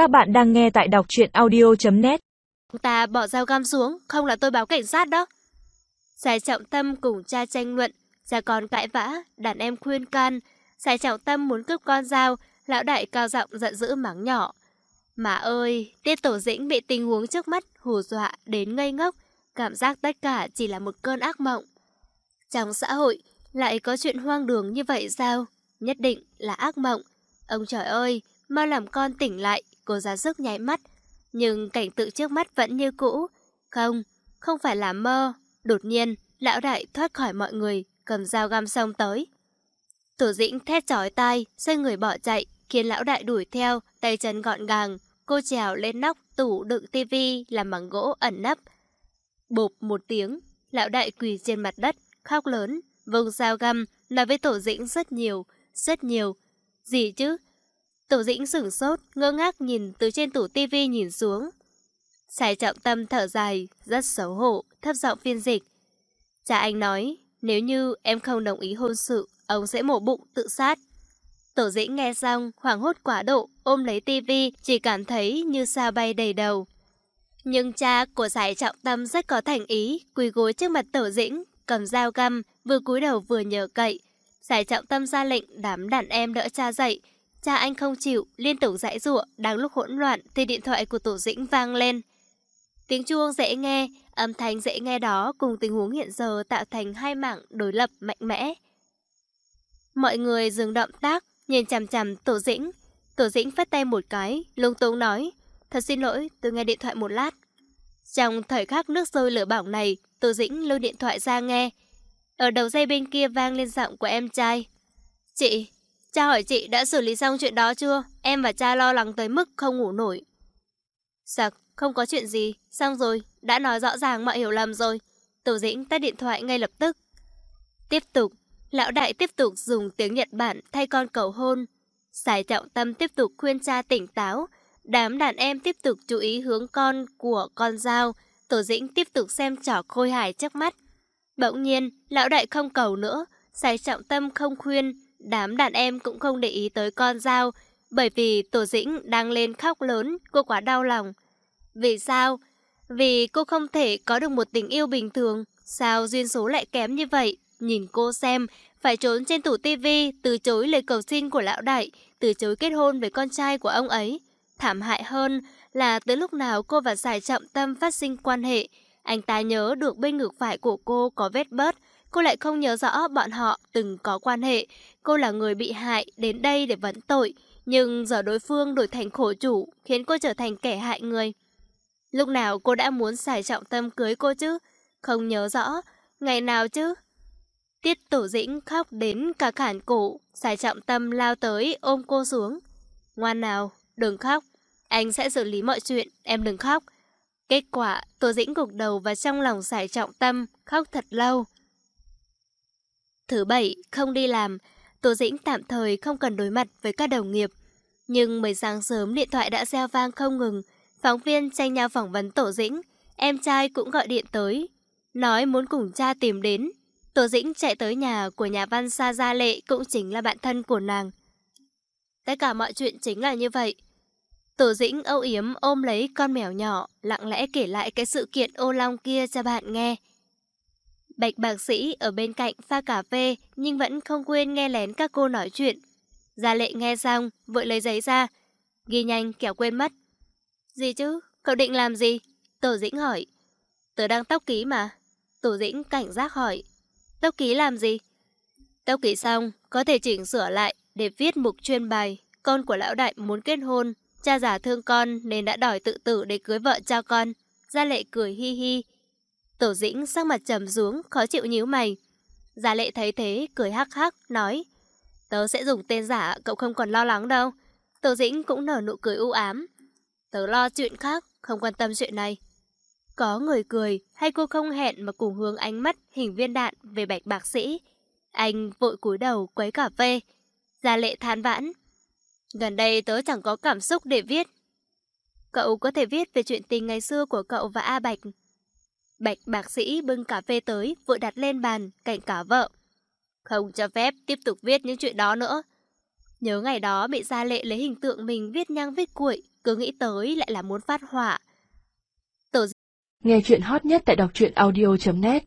Các bạn đang nghe tại đọc chuyện audio.net Ta bỏ dao găm xuống, không là tôi báo cảnh sát đó. Giải trọng tâm cùng cha tranh luận, cha con cãi vã, đàn em khuyên can. Giải trọng tâm muốn cướp con dao, lão đại cao giọng giận dữ mắng nhỏ. Mà ơi, tiết tổ dĩnh bị tình huống trước mắt hù dọa đến ngây ngốc, cảm giác tất cả chỉ là một cơn ác mộng. Trong xã hội, lại có chuyện hoang đường như vậy sao? Nhất định là ác mộng. Ông trời ơi, mau làm con tỉnh lại, cô ra sức nháy mắt. Nhưng cảnh tượng trước mắt vẫn như cũ. Không, không phải là mơ. Đột nhiên, lão đại thoát khỏi mọi người, cầm dao găm sông tới. Tổ dĩnh thét chói tai, xoay người bỏ chạy, khiến lão đại đuổi theo, tay chân gọn gàng. Cô trèo lên nóc tủ đựng tivi làm bằng gỗ ẩn nấp. Bụp một tiếng, lão đại quỳ trên mặt đất, khóc lớn, vùng dao găm, nói với tổ dĩnh rất nhiều, rất nhiều. Gì chứ? Tổ dĩnh sửng sốt, ngơ ngác nhìn từ trên tủ tivi nhìn xuống. Sài trọng tâm thở dài, rất xấu hổ, thấp giọng phiên dịch. Cha anh nói, nếu như em không đồng ý hôn sự, ông sẽ mổ bụng tự sát. Tổ dĩnh nghe xong, hoảng hốt quá độ, ôm lấy tivi, chỉ cảm thấy như sao bay đầy đầu. Nhưng cha của giải trọng tâm rất có thành ý, quỳ gối trước mặt tổ dĩnh, cầm dao găm, vừa cúi đầu vừa nhờ cậy. Giải trọng tâm ra lệnh đám đàn em đỡ cha dậy. Cha anh không chịu, liên tục dãy giụa, đang lúc hỗn loạn thì điện thoại của tổ dĩnh vang lên. Tiếng chuông dễ nghe, âm thanh dễ nghe đó cùng tình huống hiện giờ tạo thành hai mảng đối lập mạnh mẽ. Mọi người dừng động tác, nhìn chằm chằm tổ dĩnh. Tổ dĩnh phát tay một cái, lung tung nói, thật xin lỗi, tôi nghe điện thoại một lát. Trong thời khắc nước sôi lửa bỏng này, tổ dĩnh lưu điện thoại ra nghe. Ở đầu dây bên kia vang lên giọng của em trai. Chị, cha hỏi chị đã xử lý xong chuyện đó chưa? Em và cha lo lắng tới mức không ngủ nổi. Sặc, không có chuyện gì, xong rồi, đã nói rõ ràng mọi hiểu lầm rồi. Tổ dĩnh tắt điện thoại ngay lập tức. Tiếp tục, lão đại tiếp tục dùng tiếng Nhật Bản thay con cầu hôn. sải trọng tâm tiếp tục khuyên cha tỉnh táo. Đám đàn em tiếp tục chú ý hướng con của con dao. Tổ dĩnh tiếp tục xem trò khôi hài trước mắt. Bỗng nhiên, lão đại không cầu nữa. sải trọng tâm không khuyên. Đám đàn em cũng không để ý tới con dao. Bởi vì tổ dĩnh đang lên khóc lớn, cô quá đau lòng. Vì sao? Vì cô không thể có được một tình yêu bình thường. Sao duyên số lại kém như vậy? Nhìn cô xem, phải trốn trên tủ tivi, từ chối lời cầu xin của lão đại, từ chối kết hôn với con trai của ông ấy. Thảm hại hơn là tới lúc nào cô và Sài Trọng Tâm phát sinh quan hệ, anh ta nhớ được bên ngược phải của cô có vết bớt, cô lại không nhớ rõ bọn họ từng có quan hệ. Cô là người bị hại đến đây để vấn tội, nhưng giờ đối phương đổi thành khổ chủ, khiến cô trở thành kẻ hại người. Lúc nào cô đã muốn xài trọng tâm cưới cô chứ? Không nhớ rõ. Ngày nào chứ? Tiết tổ dĩnh khóc đến cả khản cổ. Xài trọng tâm lao tới ôm cô xuống. Ngoan nào, đừng khóc. Anh sẽ xử lý mọi chuyện, em đừng khóc. Kết quả, tổ dĩnh gục đầu và trong lòng xài trọng tâm, khóc thật lâu. Thứ bảy, không đi làm. Tổ dĩnh tạm thời không cần đối mặt với các đồng nghiệp. Nhưng mới sáng sớm điện thoại đã reo vang không ngừng. Phóng viên tranh nhau phỏng vấn Tổ Dĩnh, em trai cũng gọi điện tới, nói muốn cùng cha tìm đến. Tổ Dĩnh chạy tới nhà của nhà văn Sa Gia Lệ cũng chính là bạn thân của nàng. Tất cả mọi chuyện chính là như vậy. Tổ Dĩnh âu yếm ôm lấy con mèo nhỏ, lặng lẽ kể lại cái sự kiện ô long kia cho bạn nghe. Bạch bác sĩ ở bên cạnh pha cà phê nhưng vẫn không quên nghe lén các cô nói chuyện. Gia Lệ nghe xong, vội lấy giấy ra. Ghi nhanh kẻo quên mất. Gì chứ? Cậu định làm gì? Tổ dĩnh hỏi. Tớ đang tóc ký mà. Tổ dĩnh cảnh giác hỏi. Tóc ký làm gì? Tóc ký xong, có thể chỉnh sửa lại để viết mục chuyên bài. Con của lão đại muốn kết hôn. Cha già thương con nên đã đòi tự tử để cưới vợ cho con. Gia lệ cười hi hi. Tổ dĩnh sắc mặt trầm xuống, khó chịu nhíu mày. Gia lệ thấy thế, cười hắc hắc, nói. Tớ sẽ dùng tên giả, cậu không còn lo lắng đâu. Tổ dĩnh cũng nở nụ cười u ám, Tớ lo chuyện khác, không quan tâm chuyện này. Có người cười, hay cô không hẹn mà cùng hướng ánh mắt hình viên đạn về bạch bác sĩ. Anh vội cúi đầu quấy cà phê. Gia lệ than vãn. Gần đây tớ chẳng có cảm xúc để viết. Cậu có thể viết về chuyện tình ngày xưa của cậu và A Bạch. Bạch bác sĩ bưng cà phê tới, vội đặt lên bàn, cạnh cả vợ. Không cho phép tiếp tục viết những chuyện đó nữa. Nhớ ngày đó bị Gia Lệ lấy hình tượng mình viết nhang viết cuội, cứ nghĩ tới lại là muốn phát họa. Nghe chuyện hot nhất tại đọc truyện audio.net